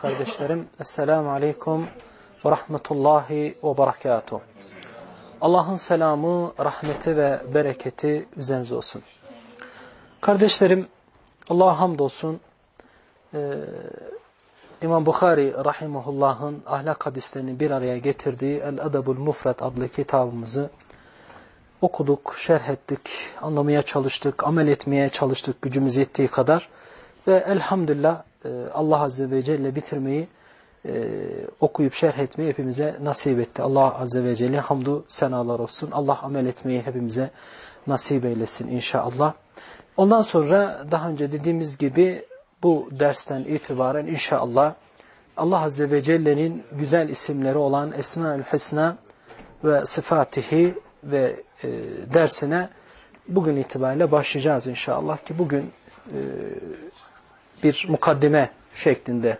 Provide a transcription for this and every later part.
kardeşlerim. Esselamu Aleyküm ve Rahmetullahi ve Berekatuhu. Allah'ın selamı, rahmeti ve bereketi üzerinize olsun. Kardeşlerim, Allah'a hamdolsun. Ee, İmam Bukhari Rahimahullah'ın ahlak hadislerini bir araya getirdiği El-Adabul Mufrat adlı kitabımızı okuduk, şerh ettik, anlamaya çalıştık, amel etmeye çalıştık gücümüz yettiği kadar. Ve elhamdülillah Allah Azze ve Celle bitirmeyi, okuyup şerh etmeyi hepimize nasip etti. Allah Azze ve Celle hamdu senalar olsun. Allah amel etmeyi hepimize nasip eylesin inşallah. Ondan sonra daha önce dediğimiz gibi bu dersten itibaren inşallah Allah Azze ve Celle'nin güzel isimleri olan Esma-ül Hüsna ve Sıfatihi ve e, dersine bugün itibariyle başlayacağız inşallah ki bugün e, bir mukaddime şeklinde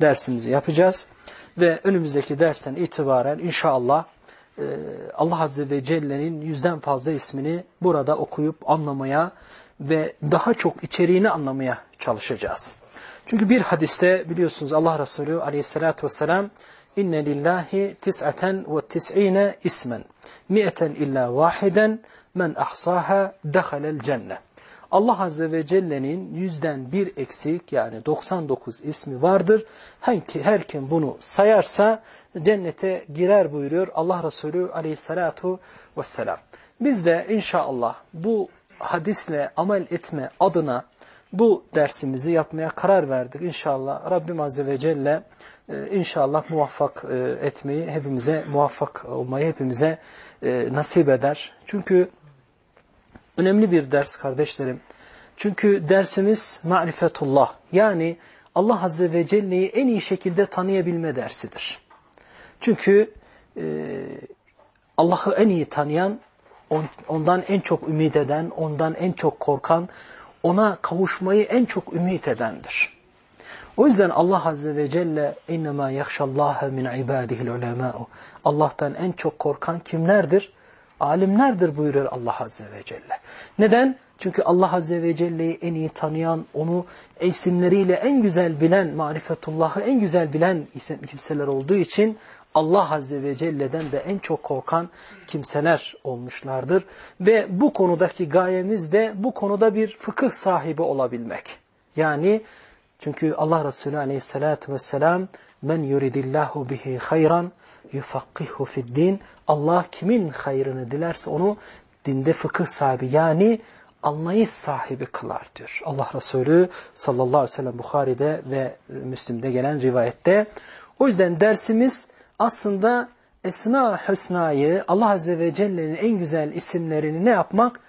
dersimizi yapacağız. Ve önümüzdeki dersten itibaren inşallah e, Allah Azze ve Celle'nin yüzden fazla ismini burada okuyup anlamaya ve daha çok içeriğini anlamaya çalışacağız. Çünkü bir hadiste biliyorsunuz Allah Resulü aleyhissalatü vesselam inne lillahi tis'aten ve tis'ine ismen mi'eten illa vahiden men ahsaha dehalel cennet. Allah Azze ve Celle'nin yüzden bir eksik yani 99 ismi vardır. Her kim bunu sayarsa cennete girer buyuruyor Allah Resulü aleyhissalatu vesselam. Biz de inşallah bu hadisle amel etme adına bu dersimizi yapmaya karar verdik. İnşallah Rabbim Azze ve Celle inşallah muvaffak etmeyi hepimize muvaffak olmayı hepimize nasip eder. Çünkü önemli bir ders kardeşlerim. Çünkü dersimiz marifetullah yani Allah Azze ve Celle'yi en iyi şekilde tanıyabilme dersidir. Çünkü e, Allah'ı en iyi tanıyan, on, ondan en çok ümit eden, ondan en çok korkan, ona kavuşmayı en çok ümit edendir. O yüzden Allah Azze ve Celle اِنَّمَا يَخْشَ اللّٰهَ مِنْ عِبَادِهِ الْعُلَمَاءُ Allah'tan en çok korkan kimlerdir? Alimlerdir buyuruyor Allah Azze ve Celle. Neden? Çünkü Allah Azze ve Celle'yi en iyi tanıyan, onu isimleriyle en güzel bilen, marifetullahı en güzel bilen kimseler olduğu için Allah Azze ve Celle'den de en çok korkan kimseler olmuşlardır. Ve bu konudaki gayemiz de bu konuda bir fıkıh sahibi olabilmek. Yani çünkü Allah Resulü Aleyhisselatü vesselam men yuridillahu bihi hayran yufakkihu fid din. Allah kimin hayrını dilerse onu dinde fıkıh sahibi yani anlayış sahibi kılar diyor. Allah Resulü sallallahu aleyhi ve sellem Bukhari'de ve Müslim'de gelen rivayette. O yüzden dersimiz aslında Esma Hüsna'yı Allah Azze ve Celle'nin en güzel isimlerini ne yapmak?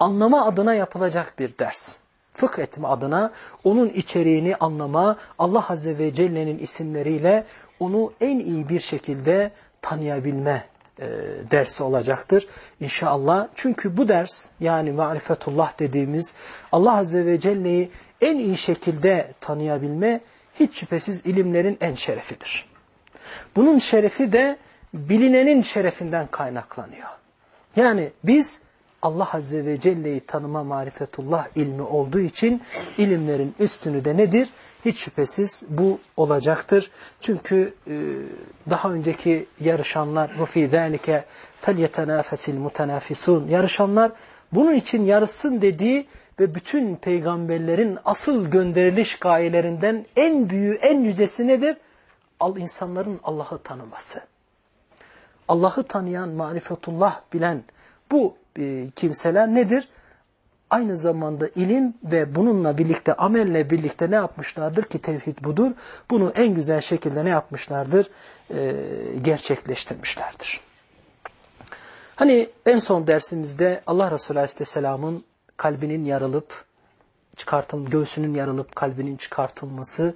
Anlama adına yapılacak bir ders. Fıkh etme adına onun içeriğini anlama, Allah Azze ve Celle'nin isimleriyle onu en iyi bir şekilde tanıyabilme e, dersi olacaktır inşallah. Çünkü bu ders yani marifetullah dediğimiz Allah Azze ve Celle'yi en iyi şekilde tanıyabilme hiç şüphesiz ilimlerin en şerefidir. Bunun şerefi de bilinenin şerefinden kaynaklanıyor. Yani biz Allah Azze ve Celle'yi tanıma marifetullah ilmi olduğu için ilimlerin üstünü de nedir? Hiç şüphesiz bu olacaktır. Çünkü e, daha önceki yarışanlar وَفِي ذَٰلِكَ فَلْيَتَنَافَسِ الْمُتَنَافِسُونَ Yarışanlar bunun için yarışsın dediği ve bütün peygamberlerin asıl gönderiliş gayelerinden en büyüğü, en yücesi nedir? Al insanların Allah'ı tanıması. Allah'ı tanıyan, marifetullah bilen bu e, kimseler nedir? Aynı zamanda ilim ve bununla birlikte amelle birlikte ne yapmışlardır ki tevhid budur. Bunu en güzel şekilde ne yapmışlardır? E, gerçekleştirmişlerdir. Hani en son dersimizde Allah Resulü Aleyhisselam'ın kalbinin yarılıp çıkartım göğsünün yarılıp kalbinin çıkartılması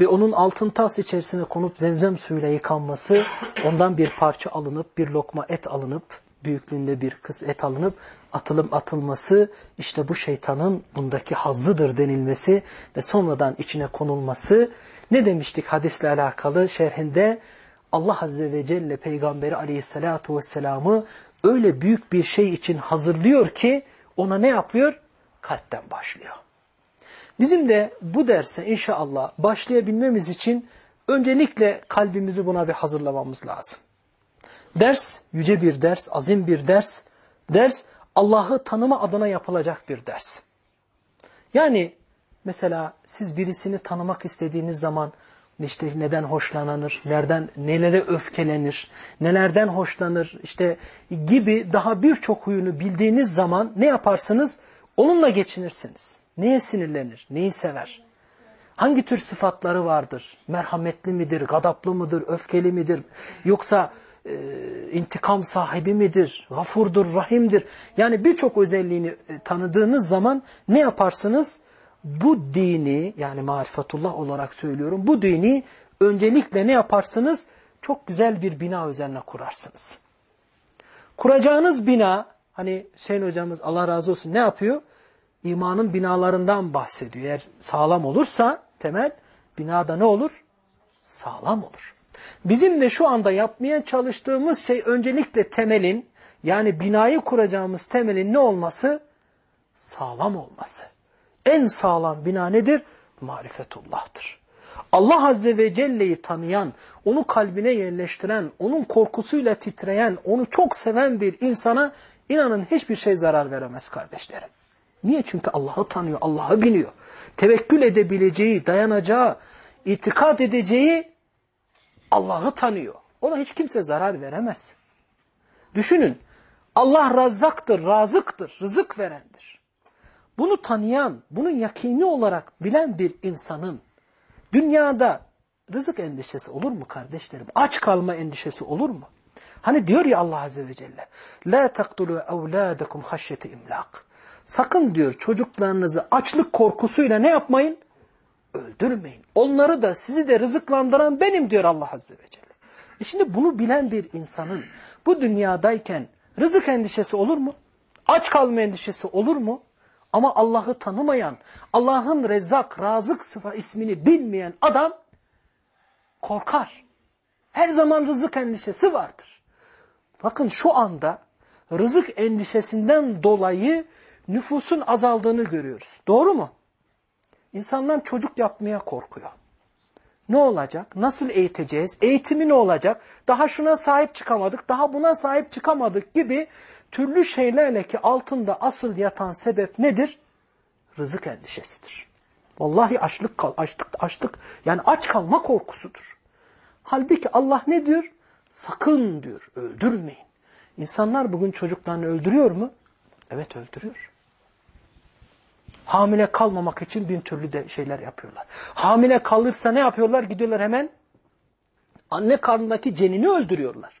ve onun altın tas içerisine konup zemzem suyuyla yıkanması, ondan bir parça alınıp bir lokma et alınıp büyüklüğünde bir kız et alınıp atılım atılması işte bu şeytanın bundaki hazzıdır denilmesi ve sonradan içine konulması ne demiştik hadisle alakalı şerhinde Allah Azze ve Celle Peygamberi Aleyhisselatü Vesselam'ı öyle büyük bir şey için hazırlıyor ki ona ne yapıyor? Kalpten başlıyor. Bizim de bu derse inşallah başlayabilmemiz için öncelikle kalbimizi buna bir hazırlamamız lazım. Ders yüce bir ders, azim bir ders. Ders Allah'ı tanıma adına yapılacak bir ders. Yani mesela siz birisini tanımak istediğiniz zaman işte neden hoşlananır, nereden nelere öfkelenir, nelerden hoşlanır işte gibi daha birçok huyunu bildiğiniz zaman ne yaparsınız? Onunla geçinirsiniz. Neye sinirlenir, neyi sever? Hangi tür sıfatları vardır? Merhametli midir, gadaplı mıdır, öfkeli midir? Yoksa e, intikam sahibi midir, gafurdur, rahimdir? Yani birçok özelliğini e, tanıdığınız zaman ne yaparsınız? Bu dini yani marifetullah olarak söylüyorum. Bu dini öncelikle ne yaparsınız? Çok güzel bir bina üzerine kurarsınız. Kuracağınız bina hani Hüseyin hocamız Allah razı olsun ne yapıyor? imanın binalarından bahsediyor. Eğer sağlam olursa temel binada ne olur? Sağlam olur. Bizim de şu anda yapmaya çalıştığımız şey öncelikle temelin yani binayı kuracağımız temelin ne olması? Sağlam olması. En sağlam bina nedir? Marifetullah'tır. Allah Azze ve Celle'yi tanıyan, onu kalbine yerleştiren, onun korkusuyla titreyen, onu çok seven bir insana inanın hiçbir şey zarar veremez kardeşlerim. Niye? Çünkü Allah'ı tanıyor, Allah'ı biliyor. Tevekkül edebileceği, dayanacağı, itikad edeceği Allah'ı tanıyor. Ona hiç kimse zarar veremez. Düşünün, Allah razzaktır, razıktır, rızık verendir. Bunu tanıyan, bunun yakini olarak bilen bir insanın dünyada rızık endişesi olur mu kardeşlerim? Aç kalma endişesi olur mu? Hani diyor ya Allah Azze ve Celle, La taktulu evlâdekum haşyete imlak. Sakın diyor çocuklarınızı açlık korkusuyla ne yapmayın? Öldürmeyin. Onları da sizi de rızıklandıran benim diyor Allah Azze ve Celle. E şimdi bunu bilen bir insanın bu dünyadayken rızık endişesi olur mu? Aç kalma endişesi olur mu? Ama Allah'ı tanımayan, Allah'ın Rezzak, Razık sıfa ismini bilmeyen adam korkar. Her zaman rızık endişesi vardır. Bakın şu anda rızık endişesinden dolayı nüfusun azaldığını görüyoruz. Doğru mu? İnsanlar çocuk yapmaya korkuyor. Ne olacak? Nasıl eğiteceğiz? Eğitimi ne olacak? Daha şuna sahip çıkamadık, daha buna sahip çıkamadık gibi türlü şeylerle ki altında asıl yatan sebep nedir? Rızık endişesidir. Vallahi açlık kal, açlık, açlık yani aç kalma korkusudur. Halbuki Allah ne diyor? Sakın diyor, öldürmeyin. İnsanlar bugün çocuklarını öldürüyor mu? Evet öldürüyor. Hamile kalmamak için bin türlü de şeyler yapıyorlar. Hamile kalırsa ne yapıyorlar? Gidiyorlar hemen anne karnındaki cenini öldürüyorlar.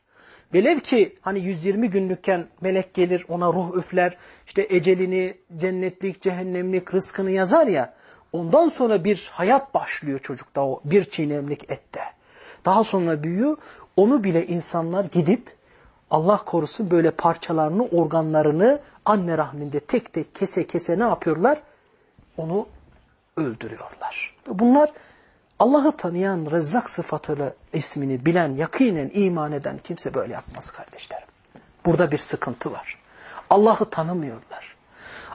Velev ki hani 120 günlükken melek gelir ona ruh üfler, işte ecelini, cennetlik, cehennemlik, rızkını yazar ya, ondan sonra bir hayat başlıyor çocukta o bir çiğnemlik ette. Daha sonra büyüyor, onu bile insanlar gidip Allah korusun böyle parçalarını, organlarını anne rahminde tek tek kese kese ne yapıyorlar? onu öldürüyorlar. Bunlar Allah'ı tanıyan Rezzak sıfatıyla ismini bilen, yakinen iman eden kimse böyle yapmaz kardeşlerim. Burada bir sıkıntı var. Allah'ı tanımıyorlar.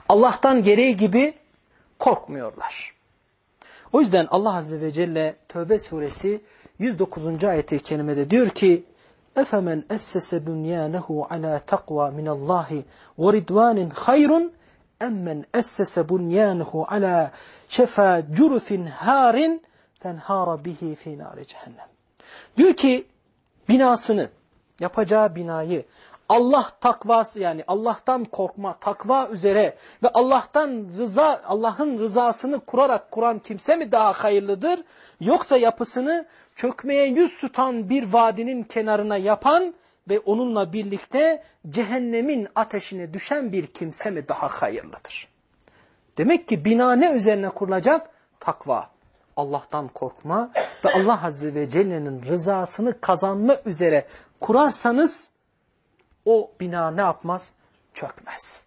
Allah'tan gereği gibi korkmuyorlar. O yüzden Allah Azze ve Celle Tövbe suresi 109. ayeti kerimede diyor ki اَفَمَنْ أَسَّسَ بُنْيَانَهُ عَلَى تَقْوَى مِنَ اللّٰهِ وَرِدْوَانٍ خَيْرٌ اَمَّنْ أَسَّسَ بُنْيَانَهُ عَلَى شَفَى جُرُفٍ هَارٍ تَنْهَارَ بِهِ فِي نَارِ cehennem. Diyor ki binasını, yapacağı binayı Allah takvası yani Allah'tan korkma, takva üzere ve Allah'tan rıza, Allah'ın rızasını kurarak kuran kimse mi daha hayırlıdır? Yoksa yapısını çökmeye yüz tutan bir vadinin kenarına yapan ve onunla birlikte cehennemin ateşine düşen bir kimse mi daha hayırlıdır? Demek ki bina ne üzerine kurulacak? Takva. Allah'tan korkma ve Allah Azze ve Celle'nin rızasını kazanma üzere kurarsanız o bina ne yapmaz? Çökmez.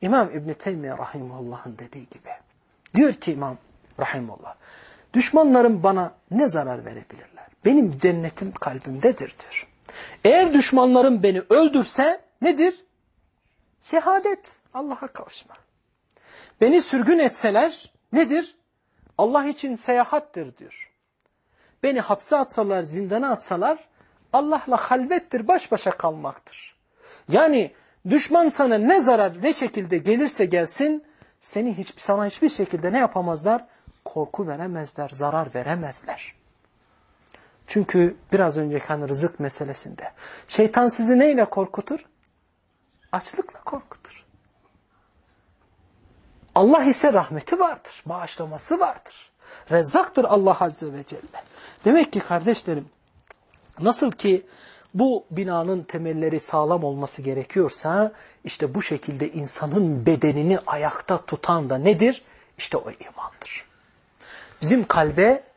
İmam İbn-i Teymiye Rahimullah'ın dediği gibi. Diyor ki İmam Rahimullah, düşmanlarım bana ne zarar verebilirler? Benim cennetim kalbimdedir diyor. Eğer düşmanlarım beni öldürse nedir? Şehadet, Allah'a kavuşma. Beni sürgün etseler nedir? Allah için seyahattir diyor. Beni hapse atsalar, zindana atsalar Allah'la halvettir, baş başa kalmaktır. Yani düşman sana ne zarar, ne şekilde gelirse gelsin, seni hiç, sana hiçbir şekilde ne yapamazlar? Korku veremezler, zarar veremezler. Çünkü biraz önceki hani rızık meselesinde. Şeytan sizi neyle korkutur? Açlıkla korkutur. Allah ise rahmeti vardır, bağışlaması vardır. Rezzaktır Allah Azze ve Celle. Demek ki kardeşlerim, nasıl ki bu binanın temelleri sağlam olması gerekiyorsa, işte bu şekilde insanın bedenini ayakta tutan da nedir? İşte o imandır. Bizim kalbe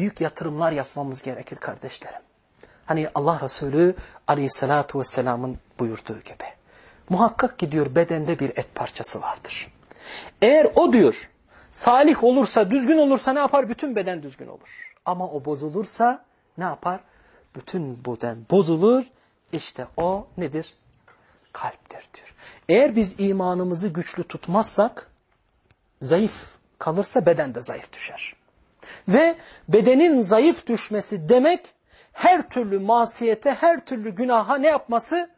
büyük yatırımlar yapmamız gerekir kardeşlerim. Hani Allah Resulü aleyhissalatu vesselamın buyurduğu gibi. Muhakkak ki diyor bedende bir et parçası vardır. Eğer o diyor salih olursa, düzgün olursa ne yapar? Bütün beden düzgün olur. Ama o bozulursa ne yapar? Bütün beden bozulur. İşte o nedir? Kalptir diyor. Eğer biz imanımızı güçlü tutmazsak, zayıf kalırsa beden de zayıf düşer. Ve bedenin zayıf düşmesi demek, her türlü masiyete, her türlü günaha ne yapması?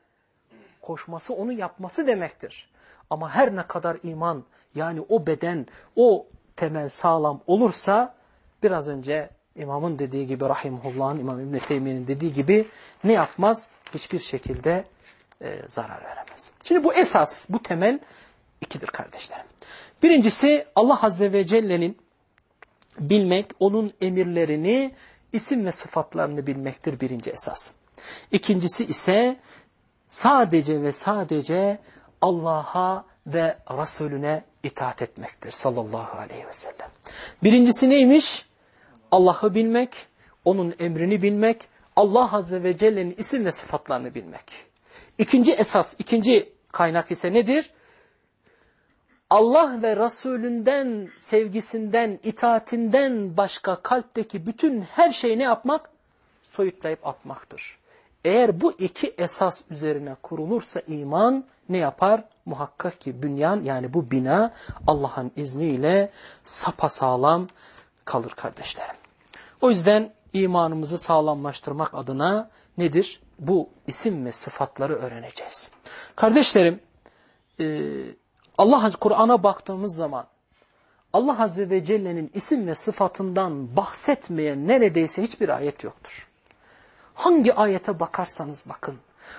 Koşması, onu yapması demektir. Ama her ne kadar iman, yani o beden, o temel sağlam olursa, biraz önce İmamın dediği gibi Rahimullah'ın, İmam İbn-i Teymiye'nin dediği gibi ne yapmaz? Hiçbir şekilde e, zarar veremez. Şimdi bu esas, bu temel ikidir kardeşlerim. Birincisi Allah Azze ve Celle'nin bilmek, onun emirlerini, isim ve sıfatlarını bilmektir birinci esas. İkincisi ise sadece ve sadece Allah'a ve Resulüne itaat etmektir sallallahu aleyhi ve sellem. Birincisi neymiş? Allah'ı bilmek, onun emrini bilmek, Allah Azze ve Celle'nin isim ve sıfatlarını bilmek. İkinci esas, ikinci kaynak ise nedir? Allah ve Resulünden, sevgisinden, itaatinden başka kalpteki bütün her şeyi ne yapmak? Soyutlayıp atmaktır. Eğer bu iki esas üzerine kurulursa iman ne yapar? Muhakkak ki bünyan yani bu bina Allah'ın izniyle sapasağlam kalır kardeşlerim. O yüzden imanımızı sağlamlaştırmak adına nedir? Bu isim ve sıfatları öğreneceğiz. Kardeşlerim, e, Allah Kur'an'a baktığımız zaman Allah Azze ve Celle'nin isim ve sıfatından bahsetmeyen neredeyse hiçbir ayet yoktur. Hangi ayete bakarsanız bakın,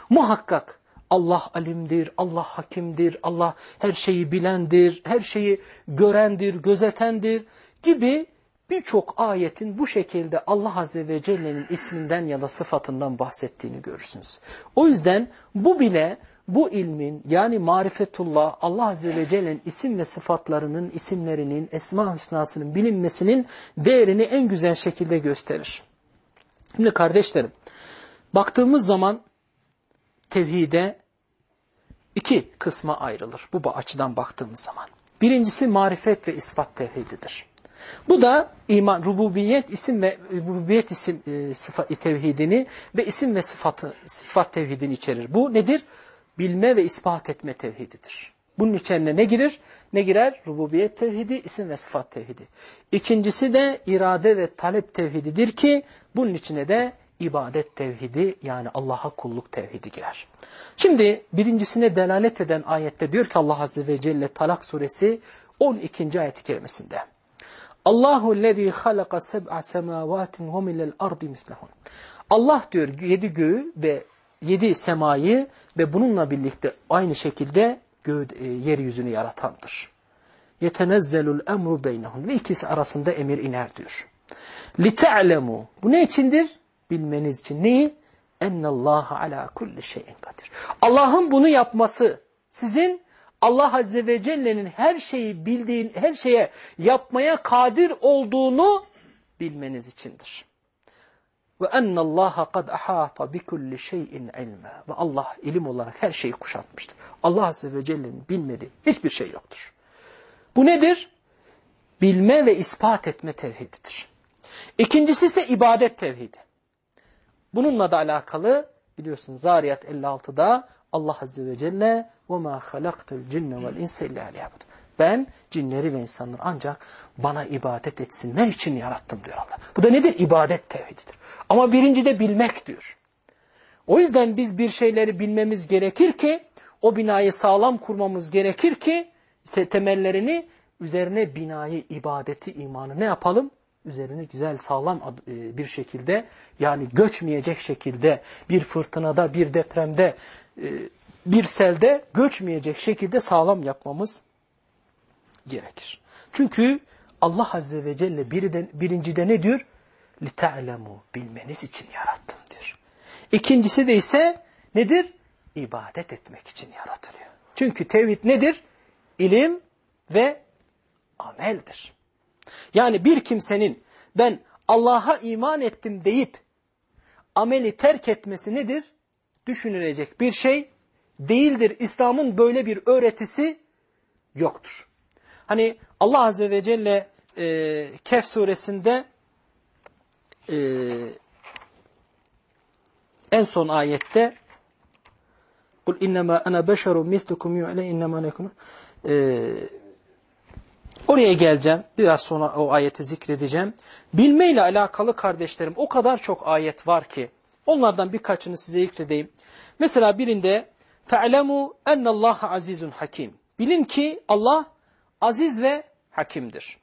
muhakkak Allah alimdir, Allah hakimdir, Allah her şeyi bilendir, her şeyi görendir, gözetendir gibi birçok ayetin bu şekilde Allah Azze ve Celle'nin isminden ya da sıfatından bahsettiğini görürsünüz. O yüzden bu bile bu ilmin yani marifetullah Allah Azze ve Celle'nin isim ve sıfatlarının, isimlerinin, esma hüsnasının bilinmesinin değerini en güzel şekilde gösterir. Şimdi kardeşlerim, baktığımız zaman tevhide iki kısma ayrılır bu açıdan baktığımız zaman. Birincisi marifet ve ispat tevhididir. Bu da iman, rububiyet isim ve rububiyet isim e, sıfat tevhidini ve isim ve sıfatı sıfat tevhidini içerir. Bu nedir? Bilme ve ispat etme tevhididir. Bunun içerisine ne girer? Ne girer? Rububiyet tevhidi, isim ve sıfat tevhidi. İkincisi de irade ve talep tevhididir ki bunun içine de ibadet tevhidi yani Allah'a kulluk tevhidi girer. Şimdi birincisine delalet eden ayette diyor ki Allah Azze ve Celle Talak suresi 12. ayet-i kerimesinde. Allahu lezî halaka seb'a semâvâtin ve milel ardi mislehun. Allah diyor yedi göğü ve yedi semayı ve bununla birlikte aynı şekilde göğü, e, yeryüzünü yaratandır. Yetenezzelul emru beynehum ve ikisi arasında emir iner diyor. Li Bu ne içindir? Bilmeniz için. Neyi? Ennallaha ala kulli şeyin kadir. Allah'ın bunu yapması sizin Allah Azze ve Celle'nin her şeyi bildiğin, her şeye yapmaya kadir olduğunu bilmeniz içindir. Ve ennallaha kad ahata bi kulli şeyin ilma. Ve Allah ilim olarak her şeyi kuşatmıştır. Allah Azze ve Celle'nin bilmediği hiçbir şey yoktur. Bu nedir? Bilme ve ispat etme tevhididir. İkincisi ise ibadet tevhidi. Bununla da alakalı biliyorsunuz Zariyat 56'da Allah Azze ve Celle وَمَا خَلَقْتَ الْجِنَّ وَالْاِنْسَ اِلَّا لِيَعْبُدُ Ben cinleri ve insanları ancak bana ibadet etsinler için yarattım diyor Allah. Bu da nedir? İbadet tevhididir. Ama birinci de bilmek diyor. O yüzden biz bir şeyleri bilmemiz gerekir ki o binayı sağlam kurmamız gerekir ki temellerini üzerine binayı, ibadeti, imanı ne yapalım? Üzerine güzel, sağlam e, bir şekilde yani göçmeyecek şekilde bir fırtınada, bir depremde, e, bir selde göçmeyecek şekilde sağlam yapmamız gerekir. Çünkü Allah Azze ve Celle birincide ne diyor? لِتَعْلَمُوا Bilmeniz için yarattım diyor. İkincisi de ise nedir? İbadet etmek için yaratılıyor. Çünkü tevhid nedir? İlim ve ameldir. Yani bir kimsenin ben Allah'a iman ettim deyip ameli terk etmesi nedir? Düşünülecek bir şey değildir. İslam'ın böyle bir öğretisi yoktur. Hani Allah Azze ve Celle e, Kehf suresinde e, en son ayette Kul innema ana beşerun mislukum yu'le innema nekunu Oraya geleceğim. Biraz sonra o ayeti zikredeceğim. Bilmeyle alakalı kardeşlerim o kadar çok ayet var ki onlardan birkaçını size zikredeyim. Mesela birinde فَعْلَمُوا اَنَّ اللّٰهَ azizun hakim. Bilin ki Allah aziz ve hakimdir.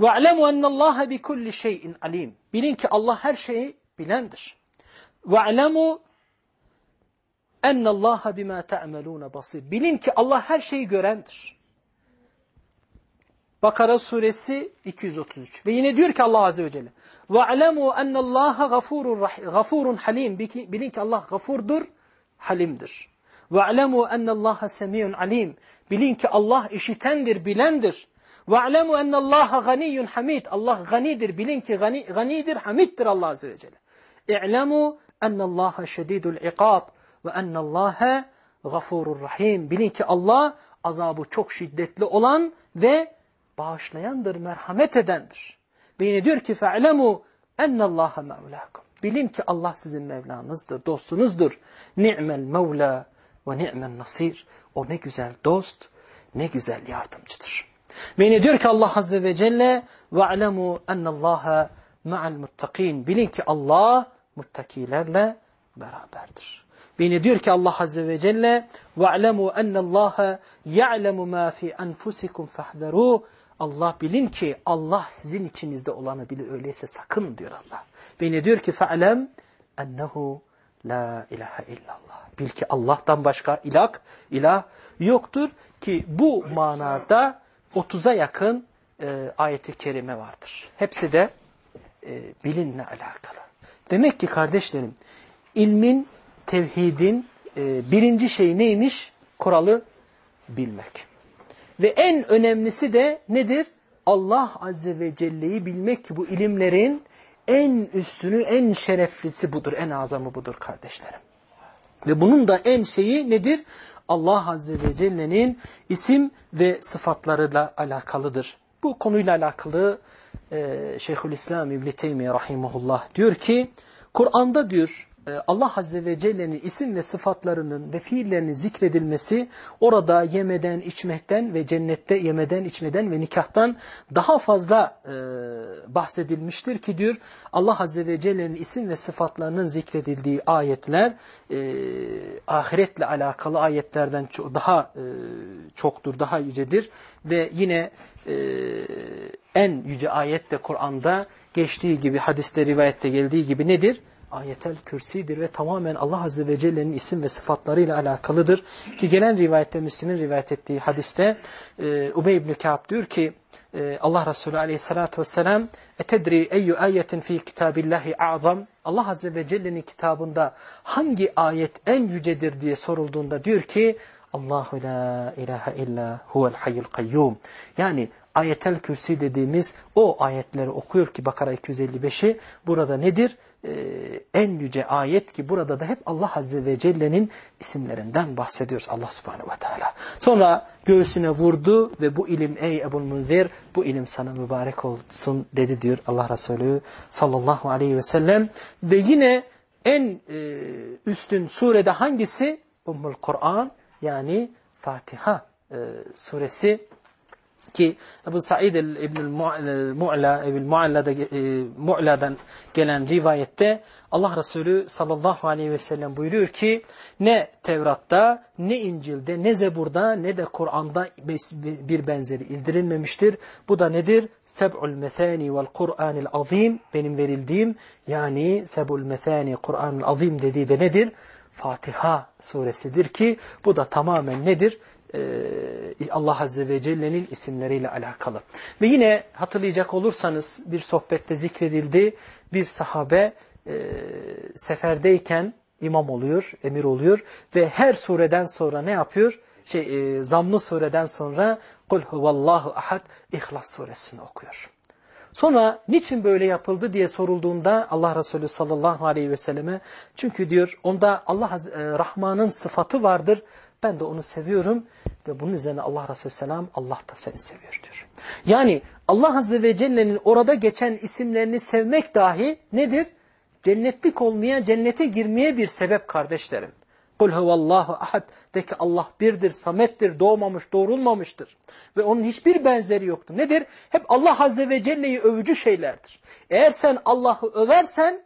وَعْلَمُوا اَنَّ اللّٰهَ بِكُلِّ شَيْءٍ alim. Bilin ki Allah her şeyi bilendir. وَعْلَمُوا اَنَّ اللّٰهَ بِمَا تَعْمَلُونَ basir. Bilin ki Allah her şeyi görendir. Bakara suresi 233. Ve yine diyor ki Allah Azze ve Celle وَعْلَمُوا اَنَّ اللّٰهَ غَفُورٌ halim. Bilin ki Allah gafurdur, halimdir. وَعْلَمُوا اَنَّ اللّٰهَ سَمِيٌ alim. Bilin ki Allah işitendir, bilendir. وَعْلَمُوا اَنَّ اللّٰهَ غَنِيٌّ hamid. Allah ganidir, bilin ki gani, ganidir, hamiddir Allah Azze ve Celle. اِعْلَمُوا اَنَّ اللّٰهَ شَد۪يدُ الْعِقَابِ وَاَنَّ اللّٰهَ غَفُورٌ rahim. Bilin ki Allah azabı çok şiddetli olan ve bağışlayandır, merhamet edendir. Ve yine diyor ki فَعْلَمُوا اَنَّ اللّٰهَ مَوْلَاكُمْ Bilin ki Allah sizin Mevlanızdır, dostunuzdur. Ni'mel Mevla ve ni'mel nasir. O ne güzel dost, ne güzel yardımcıdır. Ve yine diyor ki Allah Azze ve Celle وَعْلَمُوا اَنَّ اللّٰهَ مَعَ الْمُتَّقِينَ Bilin ki Allah muttakilerle beraberdir. Ve yine diyor ki Allah Azze ve Celle وَعْلَمُوا اَنَّ اللّٰهَ يَعْلَمُ مَا فِي أَنْفُسِكُمْ فَحْذَرُوا Allah bilin ki Allah sizin içinizde olanı bilir öyleyse sakın diyor Allah. Ve ne diyor ki fe'lem ennehu la ilahe illallah. Bil ki Allah'tan başka ilah, ilah yoktur ki bu manada 30'a yakın e, ayeti kerime vardır. Hepsi de e, bilinle alakalı. Demek ki kardeşlerim ilmin, tevhidin e, birinci şeyi neymiş? Kuralı bilmek. Ve en önemlisi de nedir? Allah Azze ve Celle'yi bilmek ki bu ilimlerin en üstünü, en şereflisi budur, en azamı budur kardeşlerim. Ve bunun da en şeyi nedir? Allah Azze ve Celle'nin isim ve sıfatlarıyla alakalıdır. Bu konuyla alakalı e, Şeyhülislam İbn-i Teymiye Rahimullah diyor ki, Kur'an'da diyor Allah Azze ve Celle'nin isim ve sıfatlarının ve fiillerinin zikredilmesi orada yemeden, içmekten ve cennette yemeden, içmeden ve nikahtan daha fazla e, bahsedilmiştir ki diyor Allah Azze ve Celle'nin isim ve sıfatlarının zikredildiği ayetler e, ahiretle alakalı ayetlerden daha e, çoktur, daha yücedir ve yine e, en yüce ayet de Kur'an'da geçtiği gibi hadiste rivayette geldiği gibi nedir? Ayetel kürsidir ve tamamen Allah Azze ve Celle'nin isim ve sıfatlarıyla alakalıdır. Ki gelen rivayette Müslim'in rivayet ettiği hadiste e, Ubey ibn Ka'b diyor ki e, Allah Resulü aleyhissalatü vesselam etedri eyyü ayetin fi kitabillahi a'zam Allah Azze ve Celle'nin kitabında hangi ayet en yücedir diye sorulduğunda diyor ki Allahu la ilahe illa huvel hayyul kayyum. Yani ayetel kürsi dediğimiz o ayetleri okuyor ki Bakara 255'i burada nedir? Ee, en yüce ayet ki burada da hep Allah Azze ve Celle'nin isimlerinden bahsediyoruz Allah Subhanahu ve Teala. Sonra göğsüne vurdu ve bu ilim ey Ebul Munzir bu ilim sana mübarek olsun dedi diyor Allah Resulü sallallahu aleyhi ve sellem. Ve yine en e, üstün surede hangisi? Ummul Kur'an yani Fatiha e, suresi ki Ebu Said İbnül Mu'la İbnül Mu'la'da e, Mu'la'dan gelen rivayette Allah Resulü sallallahu aleyhi ve sellem buyuruyor ki ne Tevrat'ta ne İncil'de ne Zebur'da ne de Kur'an'da bir benzeri ildirilmemiştir. Bu da nedir? Seb'ul methani vel Kur'anil azim benim verildiğim yani Seb'ul methani Kur'anil azim dediği de nedir? Fatiha suresidir ki bu da tamamen nedir? Ee, Allah Azze ve Celle'nin isimleriyle alakalı. Ve yine hatırlayacak olursanız bir sohbette zikredildi. Bir sahabe e, seferdeyken imam oluyor, emir oluyor ve her sureden sonra ne yapıyor? Şey, e, zammı sureden sonra Kul huvallahu ahad İhlas suresini okuyor. Sonra niçin böyle yapıldı diye sorulduğunda Allah Resulü sallallahu aleyhi ve selleme çünkü diyor onda Allah e, Rahman'ın sıfatı vardır. Ben de onu seviyorum ve bunun üzerine Allah Resulü Selam Allah da seni seviyor diyor. Yani Allah Azze ve Celle'nin orada geçen isimlerini sevmek dahi nedir? Cennetlik olmaya, cennete girmeye bir sebep kardeşlerim. Kul huvallahu ahad. De ki Allah birdir, samettir, doğmamış, doğrulmamıştır. Ve onun hiçbir benzeri yoktur. Nedir? Hep Allah Azze ve Celle'yi övücü şeylerdir. Eğer sen Allah'ı översen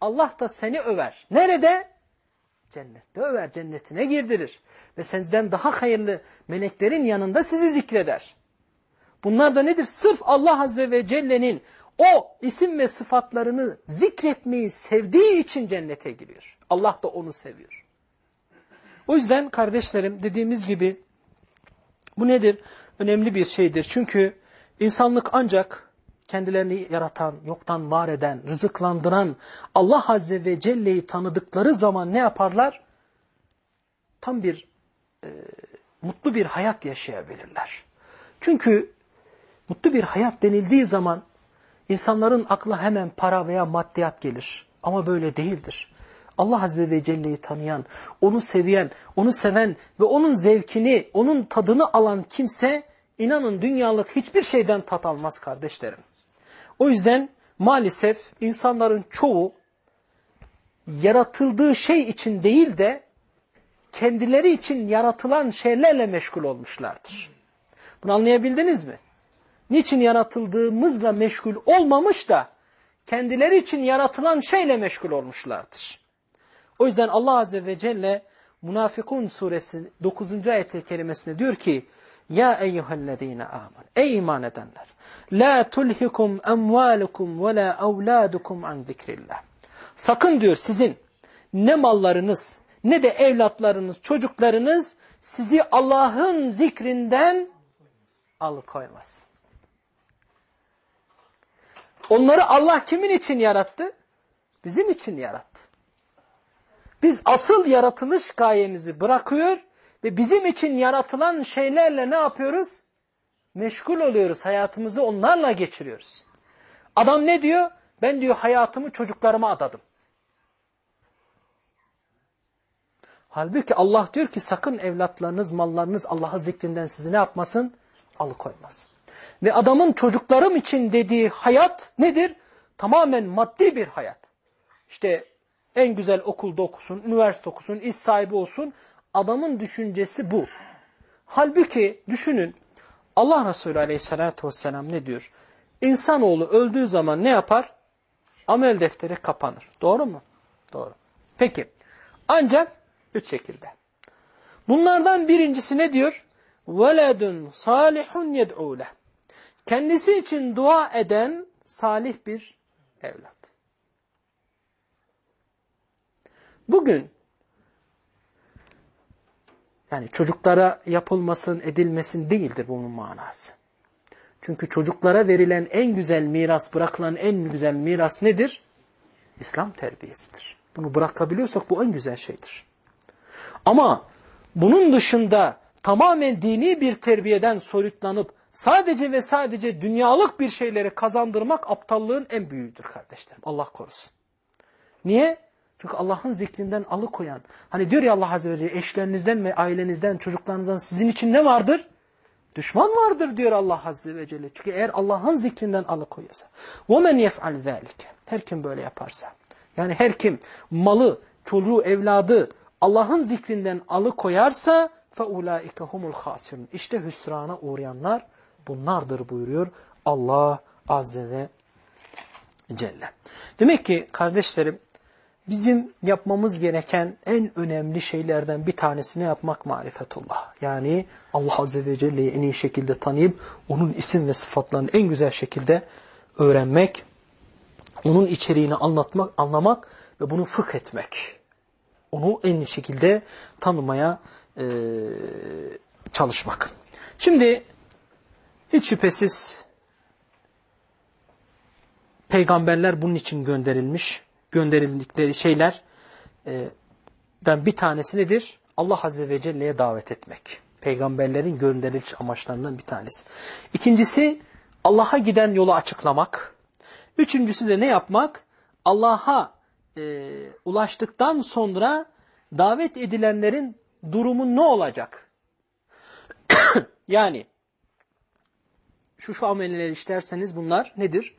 Allah da seni över. Nerede? Cennette över, cennetine girdirir. Ve senden daha hayırlı meleklerin yanında sizi zikreder. Bunlar da nedir? Sırf Allah Azze ve Celle'nin o isim ve sıfatlarını zikretmeyi sevdiği için cennete giriyor. Allah da onu seviyor. O yüzden kardeşlerim dediğimiz gibi bu nedir? Önemli bir şeydir. Çünkü insanlık ancak kendilerini yaratan, yoktan var eden, rızıklandıran Allah Azze ve Celle'yi tanıdıkları zaman ne yaparlar? Tam bir e, mutlu bir hayat yaşayabilirler. Çünkü mutlu bir hayat denildiği zaman insanların akla hemen para veya maddiyat gelir. Ama böyle değildir. Allah Azze ve Celle'yi tanıyan, onu seviyen, onu seven ve onun zevkini, onun tadını alan kimse inanın dünyalık hiçbir şeyden tat almaz kardeşlerim. O yüzden maalesef insanların çoğu yaratıldığı şey için değil de kendileri için yaratılan şeylerle meşgul olmuşlardır. Bunu anlayabildiniz mi? Niçin yaratıldığımızla meşgul olmamış da kendileri için yaratılan şeyle meşgul olmuşlardır. O yüzden Allah Azze ve Celle Münafıkun suresi 9. ayet-i kerimesinde diyor ki Ya eyyühellezine aman Ey iman edenler La tulhikum emvalukum ve la evladukum an zikrillah Sakın diyor sizin ne mallarınız ne de evlatlarınız, çocuklarınız sizi Allah'ın zikrinden alıkoymasın. Onları Allah kimin için yarattı? Bizim için yarattı. Biz asıl yaratılış gayemizi bırakıyor ve bizim için yaratılan şeylerle ne yapıyoruz? Meşgul oluyoruz. Hayatımızı onlarla geçiriyoruz. Adam ne diyor? Ben diyor hayatımı çocuklarıma adadım. Halbuki Allah diyor ki sakın evlatlarınız, mallarınız Allah'ı zikrinden sizi ne yapmasın? Alıkoymasın. Ve adamın çocuklarım için dediği hayat nedir? Tamamen maddi bir hayat. İşte En güzel okulda okusun, üniversite okusun, iş sahibi olsun. Adamın düşüncesi bu. Halbuki düşünün Allah Resulü aleyhissalatü vesselam ne diyor? İnsanoğlu öldüğü zaman ne yapar? Amel defteri kapanır. Doğru mu? Doğru. Peki. Ancak üç şekilde. Bunlardan birincisi ne diyor? وَلَدٌ salihun يَدْعُوا Kendisi için dua eden salih bir evlat. Bugün yani çocuklara yapılmasın, edilmesin değildir bunun manası. Çünkü çocuklara verilen en güzel miras, bırakılan en güzel miras nedir? İslam terbiyesidir. Bunu bırakabiliyorsak bu en güzel şeydir. Ama bunun dışında tamamen dini bir terbiyeden soyutlanıp sadece ve sadece dünyalık bir şeyleri kazandırmak aptallığın en büyüğüdür kardeşlerim. Allah korusun. Niye? Çünkü Allah'ın zikrinden alıkoyan. Hani diyor ya Allah Azze ve Celle eşlerinizden ve ailenizden, çocuklarınızdan sizin için ne vardır? Düşman vardır diyor Allah Azze ve Celle. Çünkü eğer Allah'ın zikrinden alıkoyarsa. وَمَنْ يَفْعَلْ ذَٰلِكَ Her kim böyle yaparsa. Yani her kim malı, çocuğu, evladı Allah'ın zikrinden alıkoyarsa فَاُولَٰئِكَ هُمُ الْخَاسِرُونَ İşte hüsrana uğrayanlar bunlardır buyuruyor Allah Azze ve Celle. Demek ki kardeşlerim bizim yapmamız gereken en önemli şeylerden bir tanesini yapmak marifetullah. Yani Allah Azze ve Celle'yi en iyi şekilde tanıyıp onun isim ve sıfatlarını en güzel şekilde öğrenmek, onun içeriğini anlatmak, anlamak ve bunu fıkh etmek. Onu en iyi şekilde tanımaya e, çalışmak. Şimdi hiç şüphesiz peygamberler bunun için gönderilmiş gönderildikleri şeylerden bir tanesi nedir? Allah Azze ve Celle'ye davet etmek. Peygamberlerin gönderiliş amaçlarından bir tanesi. İkincisi Allah'a giden yolu açıklamak. Üçüncüsü de ne yapmak? Allah'a e, ulaştıktan sonra davet edilenlerin durumu ne olacak? yani şu şu amelleri işlerseniz bunlar nedir?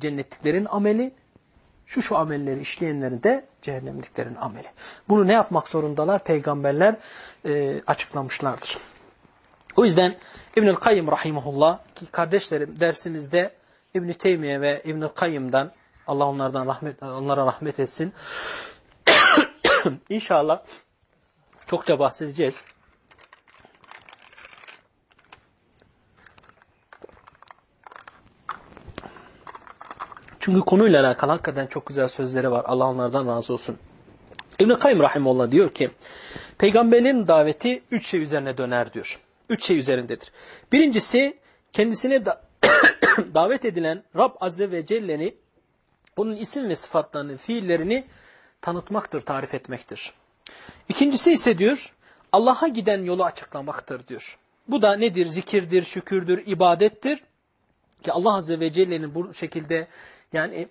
Cennetliklerin ameli, şu şu amelleri işleyenlerin de cehennemliklerin ameli. Bunu ne yapmak zorundalar? Peygamberler e, açıklamışlardır. O yüzden İbnül Kayyım rahimahullah ki kardeşlerim dersimizde İbn Teymiye ve İbnül Kayyım'dan Allah onlardan rahmet onlara rahmet etsin. İnşallah çokça bahsedeceğiz. Çünkü konuyla alakalı hakikaten çok güzel sözleri var. Allah onlardan razı olsun. İbn-i Kayyum Rahimullah diyor ki, peygamberin daveti üç şey üzerine döner diyor. Üç şey üzerindedir. Birincisi, kendisine da davet edilen Rab Azze ve Celle'ni, onun isim ve sıfatlarını, fiillerini tanıtmaktır, tarif etmektir. İkincisi ise diyor, Allah'a giden yolu açıklamaktır diyor. Bu da nedir? Zikirdir, şükürdür, ibadettir. Ki Allah Azze ve Celle'nin bu şekilde yani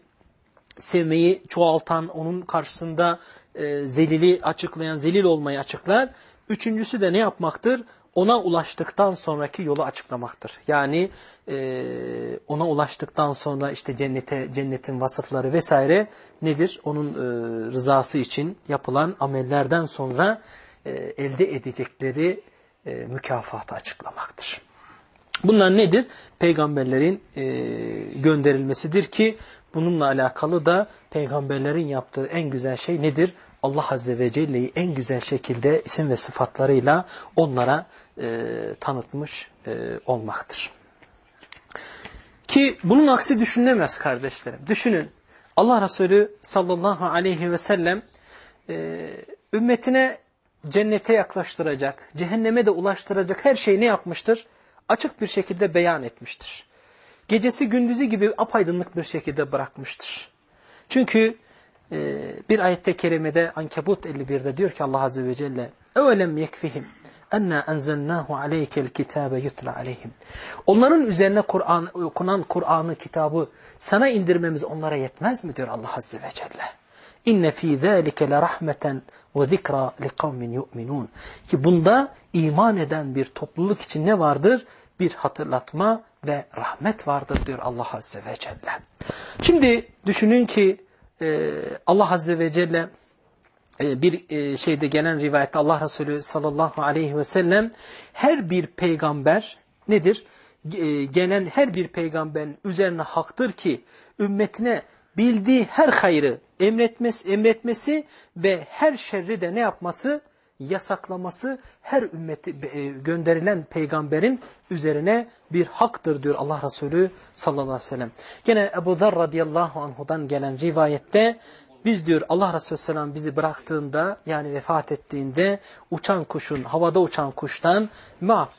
sevmeyi çoğaltan, onun karşısında e, zelili açıklayan, zelil olmayı açıklar. Üçüncüsü de ne yapmaktır? Ona ulaştıktan sonraki yolu açıklamaktır. Yani e, ona ulaştıktan sonra işte cennete, cennetin vasıfları vesaire nedir? Onun e, rızası için yapılan amellerden sonra e, elde edecekleri e, mükafatı açıklamaktır. Bunlar nedir? Peygamberlerin e, gönderilmesidir ki bununla alakalı da peygamberlerin yaptığı en güzel şey nedir? Allah Azze ve Celle'yi en güzel şekilde isim ve sıfatlarıyla onlara e, tanıtmış e, olmaktır. Ki bunun aksi düşünülemez kardeşlerim. Düşünün Allah Resulü sallallahu aleyhi ve sellem e, ümmetine cennete yaklaştıracak, cehenneme de ulaştıracak her şeyi ne yapmıştır? açık bir şekilde beyan etmiştir. Gecesi gündüzü gibi apaydınlık bir şekilde bırakmıştır. Çünkü bir ayette kerimede Ankebut 51'de diyor ki Allah Azze ve Celle اَوَلَمْ يَكْفِهِمْ اَنَّا اَنْزَلْنَاهُ عَلَيْكَ الْكِتَابَ يُتْلَ عَلَيْهِمْ Onların üzerine Kur'an okunan Kur'an'ı, kitabı sana indirmemiz onlara yetmez mi diyor Allah Azze ve Celle. İnne fî zâlike le rahmeten ve zikra li kavmin yu'minun. Ki bunda iman eden bir topluluk için ne vardır? Bir hatırlatma ve rahmet vardır diyor Allah Azze ve Celle. Şimdi düşünün ki e, e, Allah Azze ve Celle e, bir e, şeyde gelen rivayette Allah Resulü sallallahu aleyhi ve sellem her bir peygamber nedir? E, gelen her bir peygamberin üzerine haktır ki ümmetine bildiği her hayrı emretmesi, emretmesi ve her şerri de ne yapması? Yasaklaması her ümmeti gönderilen peygamberin üzerine bir haktır diyor Allah Resulü sallallahu aleyhi ve sellem. Gene Ebu Zer radıyallahu anhudan gelen rivayette biz diyor Allah Resulü Selam bizi bıraktığında yani vefat ettiğinde uçan kuşun, havada uçan kuştan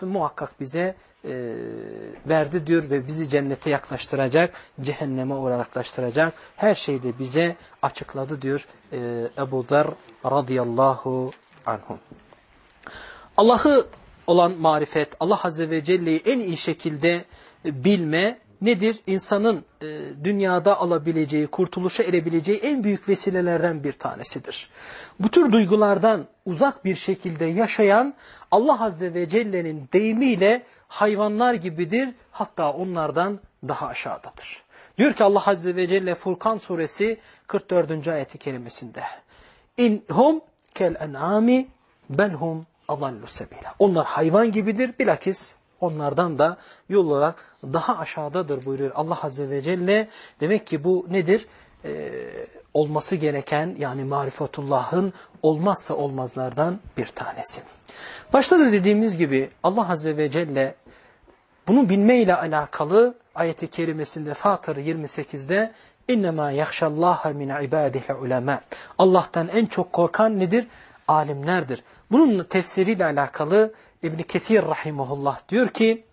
muhakkak bize e, verdi diyor ve bizi cennete yaklaştıracak, cehenneme uğraklaştıracak her şeyi de bize açıkladı diyor e, Ebu Zer radıyallahu anhum. Allah'ı olan marifet, Allah Azze ve Celle'yi en iyi şekilde bilme nedir? İnsanın e, dünyada alabileceği, kurtuluşa erebileceği en büyük vesilelerden bir tanesidir. Bu tür duygulardan uzak bir şekilde yaşayan Allah Azze ve Celle'nin deyimiyle hayvanlar gibidir. Hatta onlardan daha aşağıdadır. Diyor ki Allah Azze ve Celle Furkan suresi 44. ayeti kerimesinde. İn hum kel en'ami belhum adallu sebila. Onlar hayvan gibidir. Bilakis onlardan da yol olarak daha aşağıdadır buyuruyor Allah Azze ve Celle. Demek ki bu nedir? Ee, olması gereken yani marifetullah'ın olmazsa olmazlardan bir tanesi. Başta da dediğimiz gibi Allah Azze ve Celle bunu bilmeyle alakalı ayeti kerimesinde Fatır 28'de İnnemâ yakşallâhe min ibâdihi ulemâ. Allah'tan en çok korkan nedir? Alimlerdir. Bunun tefsiriyle alakalı İbn Kesir rahimehullah diyor ki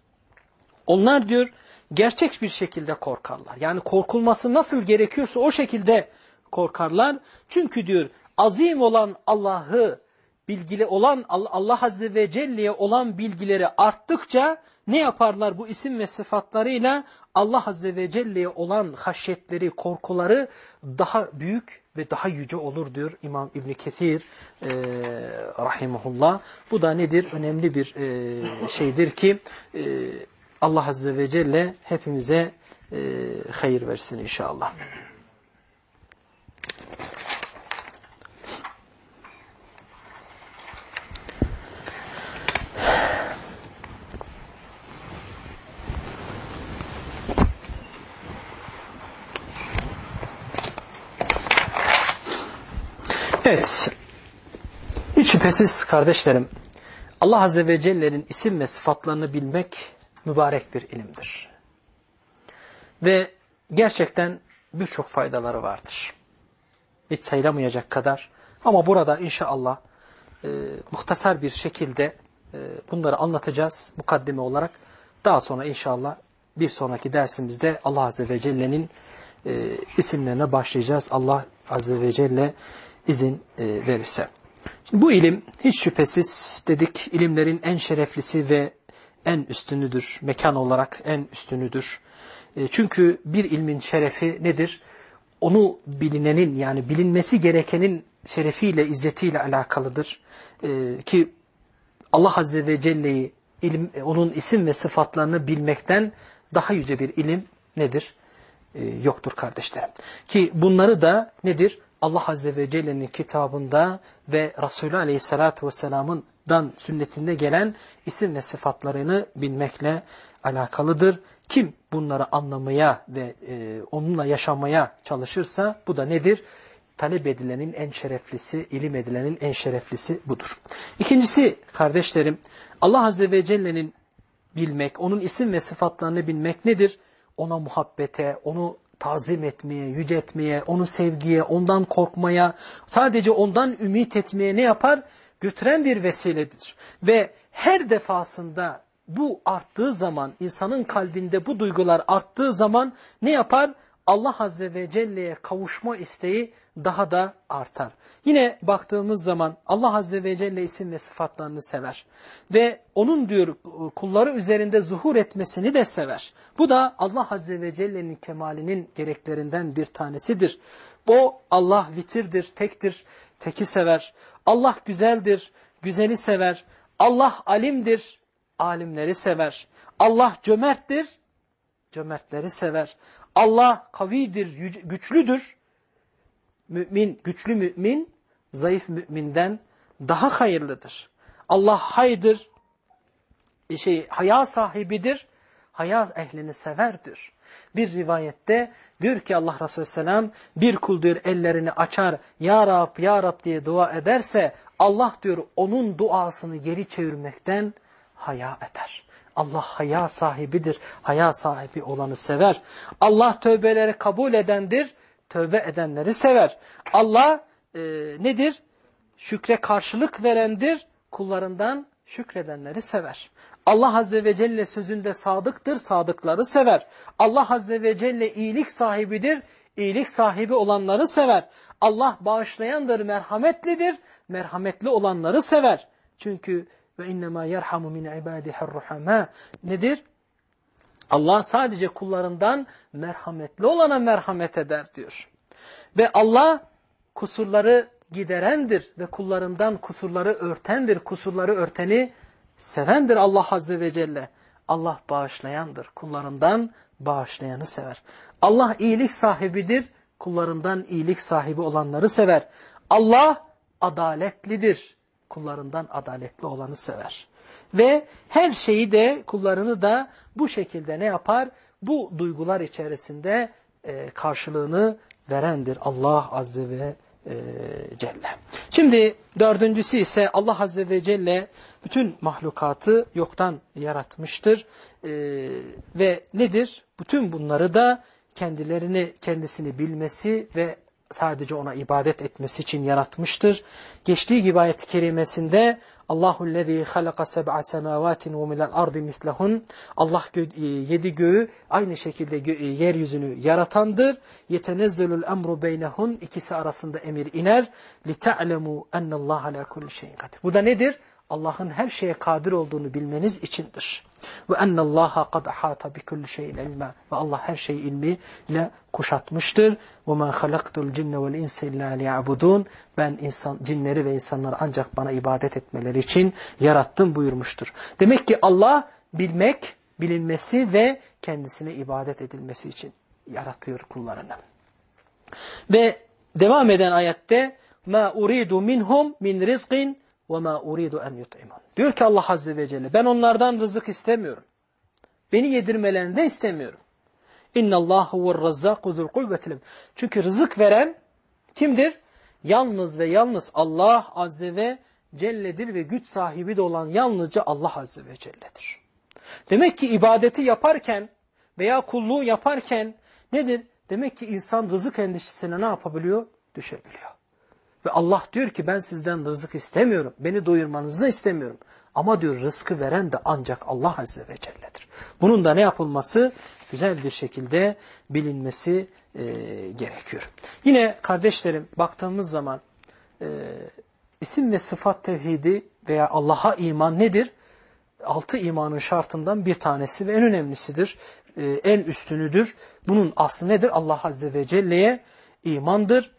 onlar diyor gerçek bir şekilde korkarlar. Yani korkulması nasıl gerekiyorsa o şekilde korkarlar. Çünkü diyor azim olan Allah'ı bilgili olan Allah Azze ve Celle'ye olan bilgileri arttıkça ne yaparlar bu isim ve sıfatlarıyla Allah Azze ve Celle'ye olan haşyetleri, korkuları daha büyük ve daha yüce olur diyor İmam İbn Ketir e. Bu da nedir? Önemli bir e, şeydir ki e, Allah Azze ve Celle hepimize e, hayır versin inşallah. Evet, hiç şüphesiz kardeşlerim, Allah Azze ve Celle'nin isim ve sıfatlarını bilmek mübarek bir ilimdir. Ve gerçekten birçok faydaları vardır. Hiç sayılamayacak kadar. Ama burada inşallah e, muhtasar bir şekilde e, bunları anlatacağız mukaddime olarak. Daha sonra inşallah bir sonraki dersimizde Allah Azze ve Celle'nin e, isimlerine başlayacağız. Allah Azze ve Celle izin e, verirse. Şimdi bu ilim hiç şüphesiz dedik ilimlerin en şereflisi ve en üstünüdür. Mekan olarak en üstünüdür. E, çünkü bir ilmin şerefi nedir? Onu bilinenin yani bilinmesi gerekenin şerefiyle, izzetiyle alakalıdır. E, ki Allah Azze ve Celle'yi ilim, onun isim ve sıfatlarını bilmekten daha yüce bir ilim nedir? E, yoktur kardeşlerim. Ki bunları da nedir? Allah Azze ve Celle'nin kitabında ve Resulü Aleyhisselatü Vesselam'dan sünnetinde gelen isim ve sıfatlarını bilmekle alakalıdır. Kim bunları anlamaya ve e, onunla yaşamaya çalışırsa bu da nedir? Talep edilenin en şereflisi, ilim edilenin en şereflisi budur. İkincisi kardeşlerim Allah Azze ve Celle'nin bilmek, onun isim ve sıfatlarını bilmek nedir? Ona muhabbete, onu tazim etmeye, yüceltmeye, onu sevgiye, ondan korkmaya, sadece ondan ümit etmeye ne yapar? Götüren bir vesiledir. Ve her defasında bu arttığı zaman, insanın kalbinde bu duygular arttığı zaman ne yapar? Allah Azze ve Celle'ye kavuşma isteği daha da artar. Yine baktığımız zaman Allah Azze ve Celle isim ve sıfatlarını sever. Ve onun diyor kulları üzerinde zuhur etmesini de sever. Bu da Allah Azze ve Celle'nin kemalinin gereklerinden bir tanesidir. Bu Allah vitirdir, tektir, teki sever. Allah güzeldir, güzeli sever. Allah alimdir, alimleri sever. Allah cömerttir, cömertleri sever. Allah kavidir, güçlüdür, mümin, güçlü mümin zayıf müminden daha hayırlıdır. Allah haydır, e, şey haya sahibidir, haya ehlini severdir. Bir rivayette diyor ki Allah Resulü Selam bir kul diyor ellerini açar Ya Rab Ya Rab diye dua ederse Allah diyor onun duasını geri çevirmekten haya eder. Allah haya sahibidir. Haya sahibi olanı sever. Allah tövbeleri kabul edendir. Tövbe edenleri sever. Allah e, nedir? Şükre karşılık verendir. Kullarından şükredenleri sever. Allah Azze ve Celle sözünde sadıktır, sadıkları sever. Allah Azze ve Celle iyilik sahibidir, iyilik sahibi olanları sever. Allah bağışlayandır, merhametlidir, merhametli olanları sever. Çünkü ve innema yerhamu min ibadihi ruhama nedir? Allah sadece kullarından merhametli olana merhamet eder diyor. Ve Allah kusurları giderendir ve kullarından kusurları örtendir. Kusurları örteni sevendir Allah Azze ve Celle. Allah bağışlayandır. Kullarından bağışlayanı sever. Allah iyilik sahibidir. Kullarından iyilik sahibi olanları sever. Allah adaletlidir. Kullarından adaletli olanı sever. Ve her şeyi de kullarını da bu şekilde ne yapar? Bu duygular içerisinde e, karşılığını verendir Allah Azze ve e, Celle. Şimdi dördüncüsü ise Allah Azze ve Celle bütün mahlukatı yoktan yaratmıştır. E, ve nedir? Bütün bunları da kendilerini kendisini bilmesi ve sadece ona ibadet etmesi için yaratmıştır. Geçtiği gibi ayet-i kerimesinde Allahu lezî halaka seb'a semâvâtin ve milal ardı mislehun Allah gö e, yedi göğü aynı şekilde gö e, yeryüzünü yaratandır. Yetenezzelul emru beynehun ikisi arasında emir iner. Li ta'lemu ennallaha ala kulli şeyin kadir. Bu da nedir? Allah'ın her şeye kadir olduğunu bilmeniz içindir. Ve ennallaha kad ahata bi kulli şeyin ilma. Ve Allah her şeyi ilmiyle kuşatmıştır. Ve ma halaktul cinne vel insa illa liya'budun. Ben insan cinleri ve insanları ancak bana ibadet etmeleri için yarattım buyurmuştur. Demek ki Allah bilmek, bilinmesi ve kendisine ibadet edilmesi için yaratıyor kullarını. Ve devam eden ayette ma uridu minhum min rizqin وَمَا اُرِيدُ اَنْ يُطْعِمُونَ Diyor ki Allah Azze ve Celle ben onlardan rızık istemiyorum. Beni yedirmelerini de istemiyorum. اِنَّ اللّٰهُ وَالرَّزَّاقُ ذُو الْقُلْبَةِ Çünkü rızık veren kimdir? Yalnız ve yalnız Allah Azze ve Celle'dir ve güç sahibi de olan yalnızca Allah Azze ve Celle'dir. Demek ki ibadeti yaparken veya kulluğu yaparken nedir? Demek ki insan rızık endişesine ne yapabiliyor? Düşebiliyor. Ve Allah diyor ki ben sizden rızık istemiyorum. Beni doyurmanızı istemiyorum. Ama diyor rızkı veren de ancak Allah Azze ve Celle'dir. Bunun da ne yapılması? Güzel bir şekilde bilinmesi e, gerekiyor. Yine kardeşlerim baktığımız zaman e, isim ve sıfat tevhidi veya Allah'a iman nedir? Altı imanın şartından bir tanesi ve en önemlisidir. E, en üstünüdür. Bunun aslı nedir? Allah Azze ve Celle'ye imandır.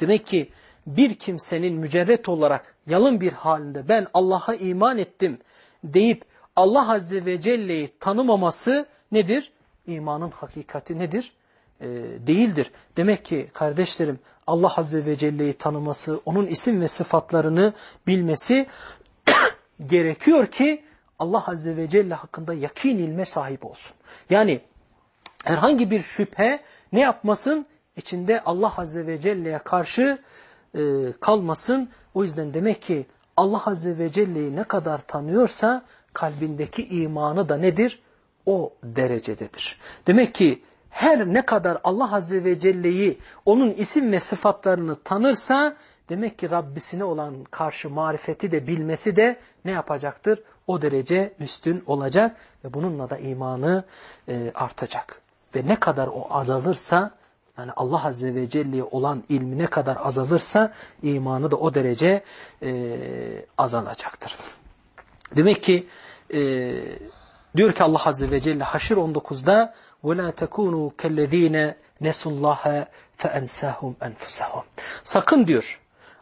Demek ki bir kimsenin mücerret olarak yalın bir halinde ben Allah'a iman ettim deyip Allah Azze ve Celle'yi tanımaması nedir? İmanın hakikati nedir? Ee, değildir. Demek ki kardeşlerim Allah Azze ve Celle'yi tanıması, onun isim ve sıfatlarını bilmesi gerekiyor ki Allah Azze ve Celle hakkında yakin ilme sahip olsun. Yani herhangi bir şüphe ne yapmasın? İçinde Allah Azze ve Celle'ye karşı e, kalmasın. O yüzden demek ki Allah Azze ve Celle'yi ne kadar tanıyorsa kalbindeki imanı da nedir? O derecededir. Demek ki her ne kadar Allah Azze ve Celle'yi onun isim ve sıfatlarını tanırsa demek ki Rabbisine olan karşı marifeti de bilmesi de ne yapacaktır? O derece üstün olacak ve bununla da imanı e, artacak. Ve ne kadar o azalırsa yani Allah Azze ve Celle'ye olan ilmi ne kadar azalırsa imanı da o derece e, azalacaktır. Demek ki e, diyor ki Allah Azze ve Celle Haşir 19'da وَلَا تَكُونُوا كَالَّذ۪ينَ نَسُوا اللّٰهَ فَاَنْسَاهُمْ اَنْفُسَهُمْ Sakın diyor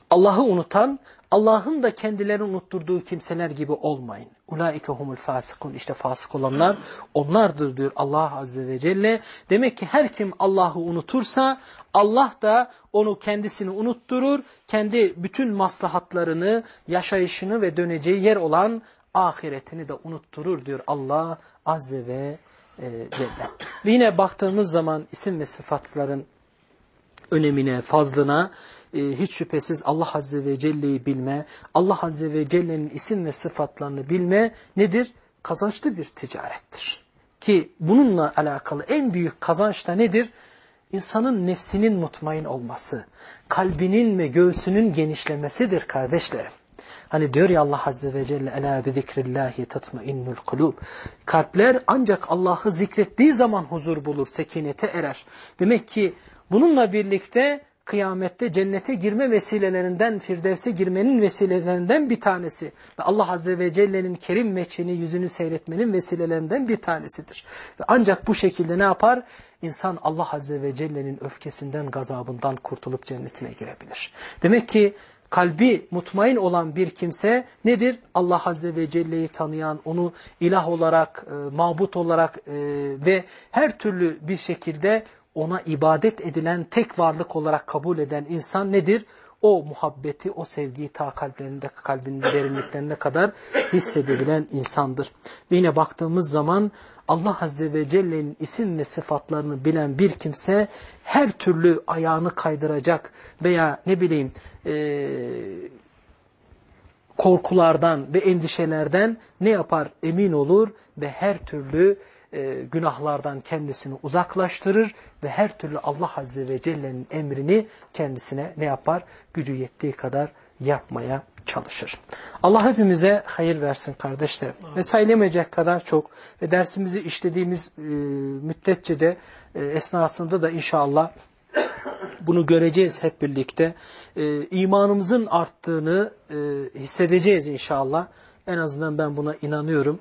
Allah'ı unutan, Allah'ın da kendilerini unutturduğu kimseler gibi olmayın. Ulaike humul fasikun. İşte fasık olanlar onlardır diyor Allah Azze ve Celle. Demek ki her kim Allah'ı unutursa Allah da onu kendisini unutturur. Kendi bütün maslahatlarını, yaşayışını ve döneceği yer olan ahiretini de unutturur diyor Allah Azze ve e, Celle. Ve yine baktığımız zaman isim ve sıfatların önemine, fazlına e, hiç şüphesiz Allah Azze ve Celle'yi bilme, Allah Azze ve Celle'nin isim ve sıfatlarını bilme nedir? Kazançlı bir ticarettir. Ki bununla alakalı en büyük kazanç da nedir? İnsanın nefsinin mutmain olması, kalbinin ve göğsünün genişlemesidir kardeşlerim. Hani diyor ya Allah Azze ve Celle Ela bi zikrillahi tatmainnul kulub. Kalpler ancak Allah'ı zikrettiği zaman huzur bulur, sekinete erer. Demek ki bununla birlikte kıyamette cennete girme vesilelerinden, Firdevs'e girmenin vesilelerinden bir tanesi. Ve Allah Azze ve Celle'nin kerim meçhini, yüzünü seyretmenin vesilelerinden bir tanesidir. Ve ancak bu şekilde ne yapar? İnsan Allah Azze ve Celle'nin öfkesinden, gazabından kurtulup cennetine girebilir. Demek ki kalbi mutmain olan bir kimse nedir? Allah Azze ve Celle'yi tanıyan, onu ilah olarak, e, mabut olarak e, ve her türlü bir şekilde ona ibadet edilen tek varlık olarak kabul eden insan nedir? O muhabbeti, o sevgiyi ta kalplerinde, kalbinin derinliklerine kadar hissedebilen insandır. Ve yine baktığımız zaman Allah Azze ve Celle'nin isim ve sıfatlarını bilen bir kimse her türlü ayağını kaydıracak veya ne bileyim e, korkulardan ve endişelerden ne yapar? Emin olur ve her türlü e, günahlardan kendisini uzaklaştırır ve her türlü Allah Azze ve Celle'nin emrini kendisine ne yapar? Gücü yettiği kadar yapmaya çalışır. Allah hepimize hayır versin kardeşlerim. Ve sayılamayacak kadar çok ve dersimizi işlediğimiz e, müddetçe de e, esnasında da inşallah bunu göreceğiz hep birlikte. E, imanımızın arttığını e, hissedeceğiz inşallah. En azından ben buna inanıyorum.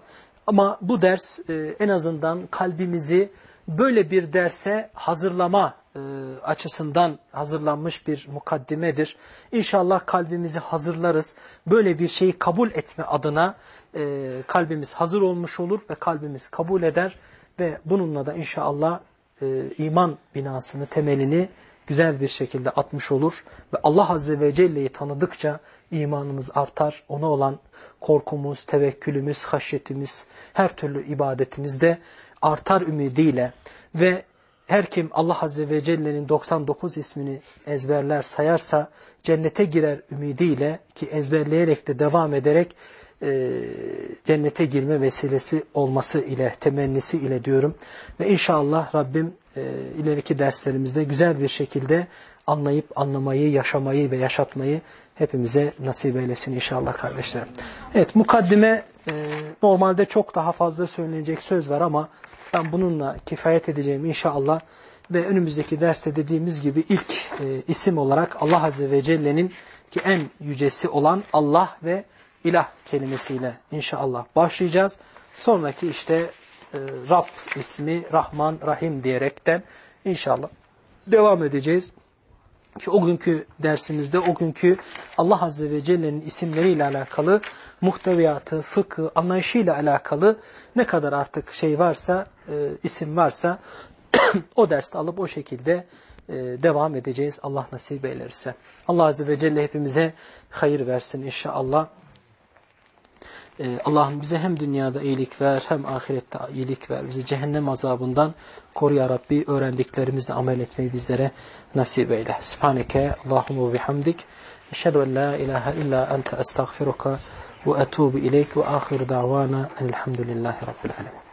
Ama bu ders e, en azından kalbimizi böyle bir derse hazırlama e, açısından hazırlanmış bir mukaddimedir. İnşallah kalbimizi hazırlarız. Böyle bir şeyi kabul etme adına e, kalbimiz hazır olmuş olur ve kalbimiz kabul eder ve bununla da inşallah e, iman binasını, temelini güzel bir şekilde atmış olur ve Allah Azze ve Celle'yi tanıdıkça imanımız artar. Ona olan korkumuz, tevekkülümüz, haşyetimiz, her türlü ibadetimizde artar ümidiyle ve her kim Allah Azze ve Celle'nin 99 ismini ezberler sayarsa cennete girer ümidiyle ki ezberleyerek de devam ederek e, cennete girme vesilesi olması ile, temennisi ile diyorum. Ve inşallah Rabbim e, ileriki derslerimizde güzel bir şekilde anlayıp anlamayı, yaşamayı ve yaşatmayı hepimize nasip eylesin inşallah kardeşlerim. Evet mukaddime e, normalde çok daha fazla söylenecek söz var ama ben bununla kifayet edeceğim inşallah. Ve önümüzdeki derste dediğimiz gibi ilk e, isim olarak Allah Azze ve Celle'nin ki en yücesi olan Allah ve ilah kelimesiyle inşallah başlayacağız. Sonraki işte e, Rab ismi Rahman Rahim diyerekten inşallah devam edeceğiz. Ki o günkü dersimizde o günkü Allah Azze ve Celle'nin isimleriyle alakalı muhteviyatı, fıkı, anlayışıyla alakalı ne kadar artık şey varsa, e, isim varsa o derste alıp o şekilde e, devam edeceğiz Allah nasip eylerse. Allah Azze ve Celle hepimize hayır versin inşallah. E, Allah'ım bize hem dünyada iyilik ver hem ahirette iyilik ver. Bizi cehennem azabından koru ya Rabbi. Öğrendiklerimizle amel etmeyi bizlere nasip eyle. Subhaneke Allahümme bihamdik. Eşhedü en la ilahe illa ente estağfiruka وأتوب إليك وآخر دعوانا أن الحمد لله رب العالمين.